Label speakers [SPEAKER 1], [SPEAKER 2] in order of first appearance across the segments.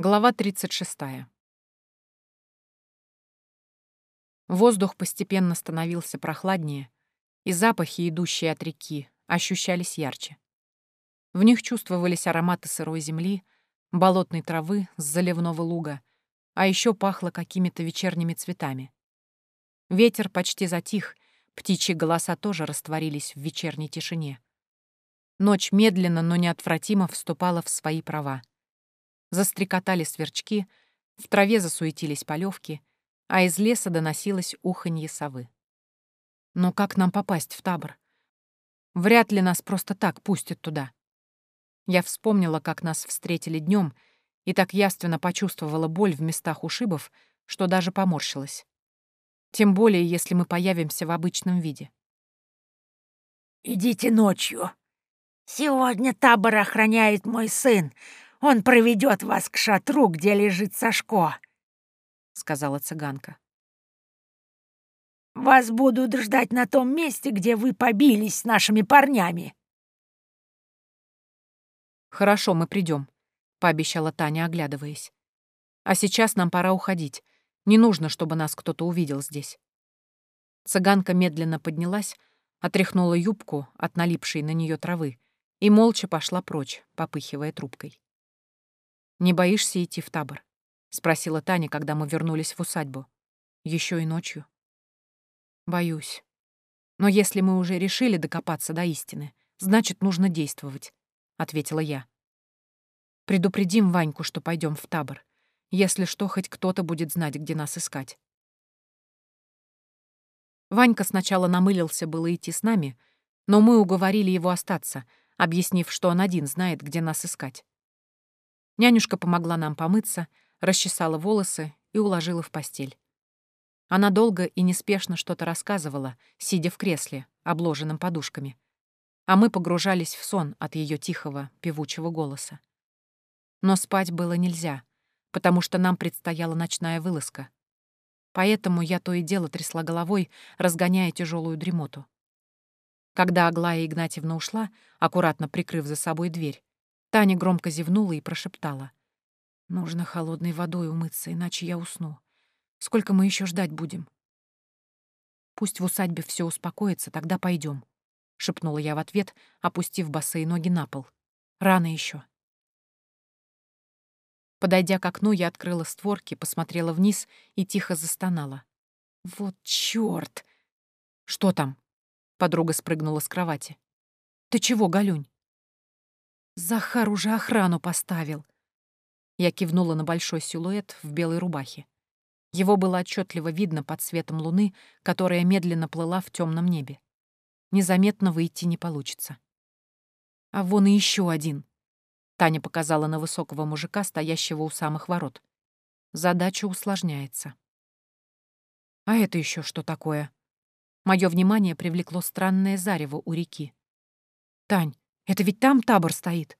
[SPEAKER 1] Глава 36. Воздух постепенно становился прохладнее, и запахи, идущие от реки, ощущались ярче. В них чувствовались ароматы сырой земли, болотной травы с заливного луга, а еще пахло какими-то вечерними цветами. Ветер почти затих, птичьи голоса тоже растворились в вечерней тишине. Ночь медленно, но неотвратимо вступала в свои права. Застрекотали сверчки, в траве засуетились полевки, а из леса доносилось уханье совы. Но как нам попасть в табор? Вряд ли нас просто так пустят туда. Я вспомнила, как нас встретили днем, и так явственно почувствовала боль в местах ушибов, что даже поморщилась. Тем более, если мы появимся в обычном виде.
[SPEAKER 2] «Идите ночью. Сегодня табор охраняет мой сын. Он проведет вас к шатру, где лежит Сашко», — сказала цыганка. «Вас будут ждать на том месте, где вы побились с нашими парнями».
[SPEAKER 1] «Хорошо, мы придем», — пообещала Таня, оглядываясь. «А сейчас нам пора уходить. Не нужно, чтобы нас кто-то увидел здесь». Цыганка медленно поднялась, отряхнула юбку от налипшей на нее травы и молча пошла прочь, попыхивая трубкой. «Не боишься идти в табор?» — спросила Таня, когда мы вернулись в усадьбу. Еще и ночью. «Боюсь. Но если мы уже решили докопаться до истины, значит, нужно действовать», — ответила я. «Предупредим Ваньку, что пойдем в табор. Если что, хоть кто-то будет знать, где нас искать». Ванька сначала намылился было идти с нами, но мы уговорили его остаться, объяснив, что он один знает, где нас искать. Нянюшка помогла нам помыться, расчесала волосы и уложила в постель. Она долго и неспешно что-то рассказывала, сидя в кресле, обложенном подушками. А мы погружались в сон от ее тихого, певучего голоса. Но спать было нельзя, потому что нам предстояла ночная вылазка. Поэтому я то и дело трясла головой, разгоняя тяжелую дремоту. Когда Аглая Игнатьевна ушла, аккуратно прикрыв за собой дверь, Таня громко зевнула и прошептала. «Нужно холодной водой умыться, иначе я усну. Сколько мы еще ждать будем?» «Пусть в усадьбе все успокоится, тогда пойдем, шепнула я в ответ, опустив босые ноги на пол. «Рано еще. Подойдя к окну, я открыла створки, посмотрела вниз и тихо застонала. «Вот чёрт!» «Что там?» Подруга спрыгнула с кровати. «Ты чего, Галюнь?» Захар уже охрану поставил. Я кивнула на большой силуэт в белой рубахе. Его было отчетливо видно под светом луны, которая медленно плыла в темном небе. Незаметно выйти не получится. А вон и еще один. Таня показала на высокого мужика, стоящего у самых ворот. Задача усложняется. А это еще что такое? Мое внимание привлекло странное зарево у реки. Тань, это ведь там табор стоит?»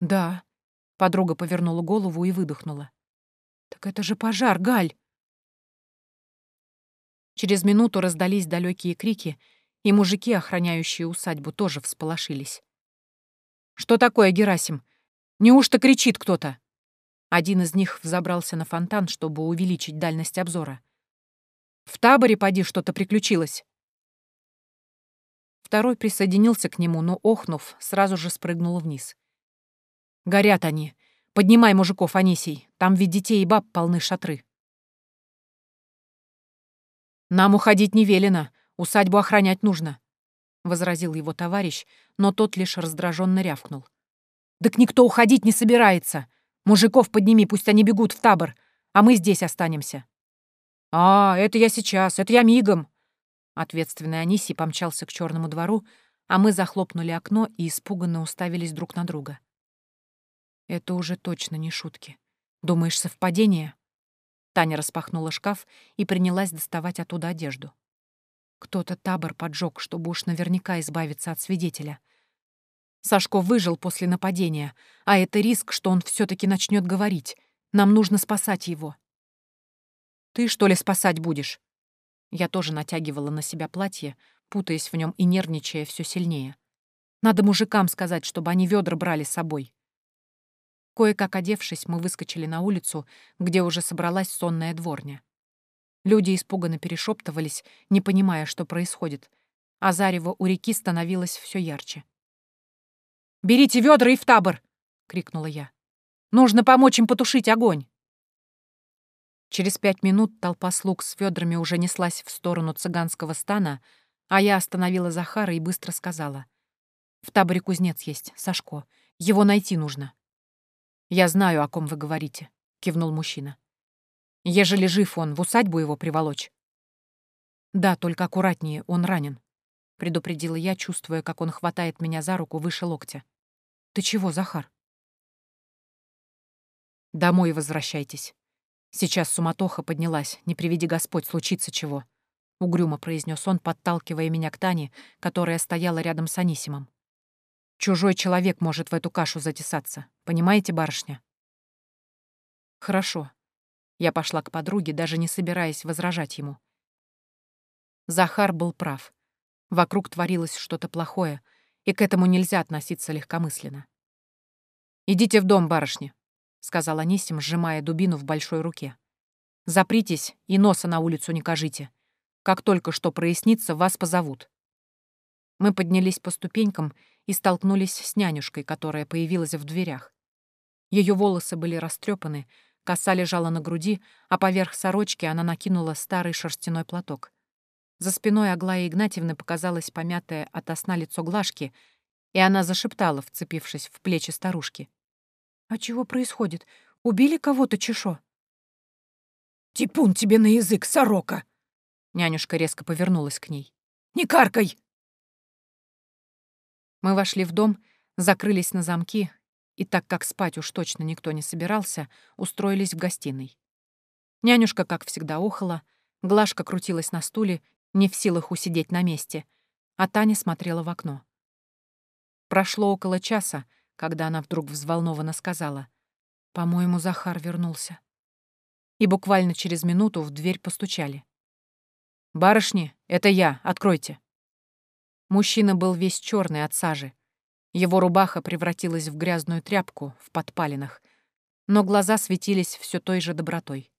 [SPEAKER 1] «Да». Подруга повернула голову и выдохнула. «Так это же пожар, Галь!» Через минуту раздались далекие крики, и мужики, охраняющие усадьбу, тоже всполошились. «Что такое, Герасим? Неужто кричит кто-то?» Один из них взобрался на фонтан, чтобы увеличить дальность обзора. «В таборе, поди, что-то приключилось!» Второй присоединился к нему, но, охнув, сразу же спрыгнул вниз. «Горят они. Поднимай мужиков, Анисий. Там ведь детей и баб полны шатры». «Нам уходить не велено. Усадьбу охранять нужно», — возразил его товарищ, но тот лишь раздраженно рявкнул. «Так никто уходить не собирается. Мужиков подними, пусть они бегут в табор, а мы здесь останемся». «А, это я сейчас, это я мигом», Ответственный Аниси помчался к черному двору, а мы захлопнули окно и испуганно уставились друг на друга. Это уже точно не шутки. Думаешь, совпадение? Таня распахнула шкаф и принялась доставать оттуда одежду. Кто-то табор поджег, чтобы уж наверняка избавиться от свидетеля. Сашко выжил после нападения, а это риск, что он все таки начнет говорить. Нам нужно спасать его. «Ты, что ли, спасать будешь?» Я тоже натягивала на себя платье, путаясь в нем и нервничая все сильнее. Надо мужикам сказать, чтобы они ведра брали с собой. Кое-как одевшись, мы выскочили на улицу, где уже собралась сонная дворня. Люди испуганно перешептывались, не понимая, что происходит, а зарево у реки становилось все ярче. «Берите ведра и в табор!» — крикнула я. «Нужно помочь им потушить огонь!» Через пять минут толпа слуг с ведрами уже неслась в сторону цыганского стана, а я остановила Захара и быстро сказала. «В таборе кузнец есть, Сашко. Его найти нужно». «Я знаю, о ком вы говорите», — кивнул мужчина. «Ежели жив он, в усадьбу его приволочь?» «Да, только аккуратнее, он ранен», — предупредила я, чувствуя, как он хватает меня за руку выше локтя. «Ты чего, Захар?» «Домой возвращайтесь. Сейчас суматоха поднялась, не приведи Господь, случится чего», — угрюмо произнес он, подталкивая меня к Тане, которая стояла рядом с Анисимом. Чужой человек может в эту кашу затесаться. Понимаете, барышня? Хорошо. Я пошла к подруге, даже не собираясь возражать ему. Захар был прав. Вокруг творилось что-то плохое, и к этому нельзя относиться легкомысленно. «Идите в дом, барышня», — сказал Анисим, сжимая дубину в большой руке. «Запритесь и носа на улицу не кажите. Как только что прояснится, вас позовут». Мы поднялись по ступенькам и столкнулись с нянюшкой, которая появилась в дверях. Ее волосы были растрепаны, коса лежала на груди, а поверх сорочки она накинула старый шерстяной платок. За спиной Аглая Игнатьевны показалось помятое от сна лицо Глашки, и она зашептала, вцепившись в плечи старушки. «А чего происходит? Убили кого-то, Чешо?»
[SPEAKER 2] «Типун тебе на язык, сорока!»
[SPEAKER 1] Нянюшка резко повернулась к ней.
[SPEAKER 2] «Не каркай!»
[SPEAKER 1] Мы вошли в дом, закрылись на замки, и так как спать уж точно никто не собирался, устроились в гостиной. Нянюшка, как всегда, охала, Глашка крутилась на стуле, не в силах усидеть на месте, а Таня смотрела в окно. Прошло около часа, когда она вдруг взволнованно сказала, «По-моему, Захар вернулся». И буквально через минуту в дверь постучали. «Барышни, это я, откройте». Мужчина был весь черный от сажи. Его рубаха превратилась в грязную тряпку в подпалинах, но глаза светились все той же добротой.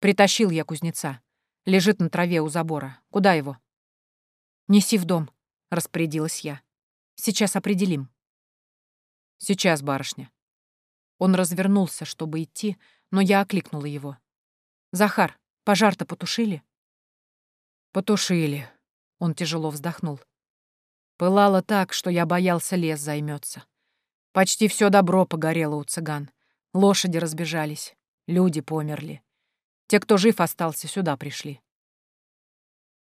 [SPEAKER 1] Притащил я кузнеца. Лежит на траве у забора. Куда его? «Неси в дом», — распорядилась я. «Сейчас определим». «Сейчас, барышня». Он развернулся, чтобы идти, но я окликнула его. «Захар, пожар-то потушили?» «Потушили», — он тяжело вздохнул. Пылало так, что я боялся, лес займется. Почти все добро погорело у цыган. Лошади разбежались, люди померли. Те, кто жив остался, сюда пришли.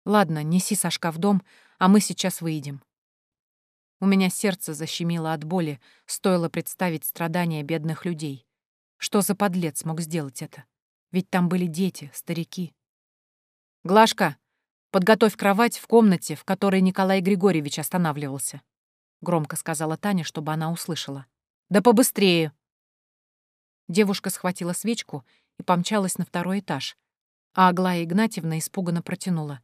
[SPEAKER 1] Ладно, неси Сашка в дом, а мы сейчас выйдем. У меня сердце защемило от боли, стоило представить страдания бедных людей. Что за подлец мог сделать это? Ведь там были дети, старики. «Глашка, Подготовь кровать в комнате, в которой Николай Григорьевич останавливался», — громко сказала Таня, чтобы она услышала. «Да побыстрее!» Девушка схватила свечку и помчалась на второй этаж, а Аглая Игнатьевна испуганно протянула.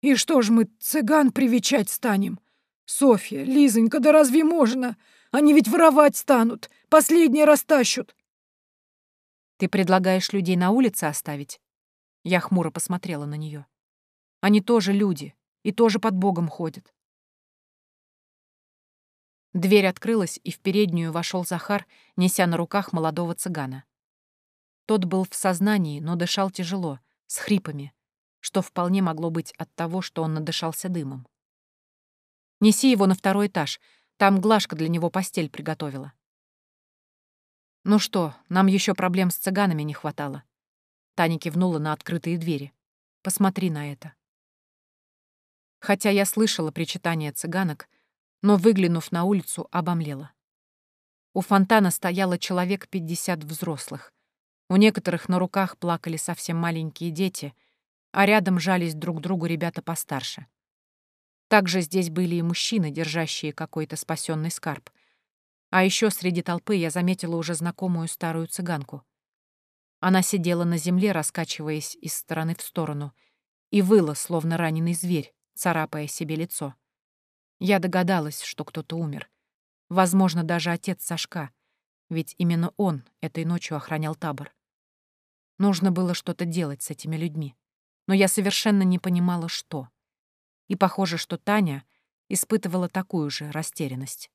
[SPEAKER 2] «И что ж мы цыган привечать станем? Софья, Лизонька, да разве можно? Они ведь воровать станут, последние растащут!»
[SPEAKER 1] «Ты предлагаешь людей на улице оставить?» Я хмуро посмотрела на нее. Они тоже люди и тоже под Богом ходят. Дверь открылась, и в переднюю вошел Захар, неся на руках молодого цыгана. Тот был в сознании, но дышал тяжело, с хрипами, что вполне могло быть от того, что он надышался дымом. «Неси его на второй этаж, там Глашка для него постель приготовила». «Ну что, нам еще проблем с цыганами не хватало», Таня кивнула на открытые двери. «Посмотри на это». Хотя я слышала причитание цыганок, но, выглянув на улицу, обомлела. У фонтана стояло человек пятьдесят взрослых. У некоторых на руках плакали совсем маленькие дети, а рядом жались друг другу ребята постарше. Также здесь были и мужчины, держащие какой-то спасенный скарб. А еще среди толпы я заметила уже знакомую старую цыганку — она сидела на земле, раскачиваясь из стороны в сторону, и выла, словно раненый зверь, царапая себе лицо. Я догадалась, что кто-то умер. Возможно, даже отец Сашка. Ведь именно он этой ночью охранял табор. Нужно было что-то делать с этими людьми. Но я совершенно не понимала, что. И похоже, что Таня испытывала такую же растерянность.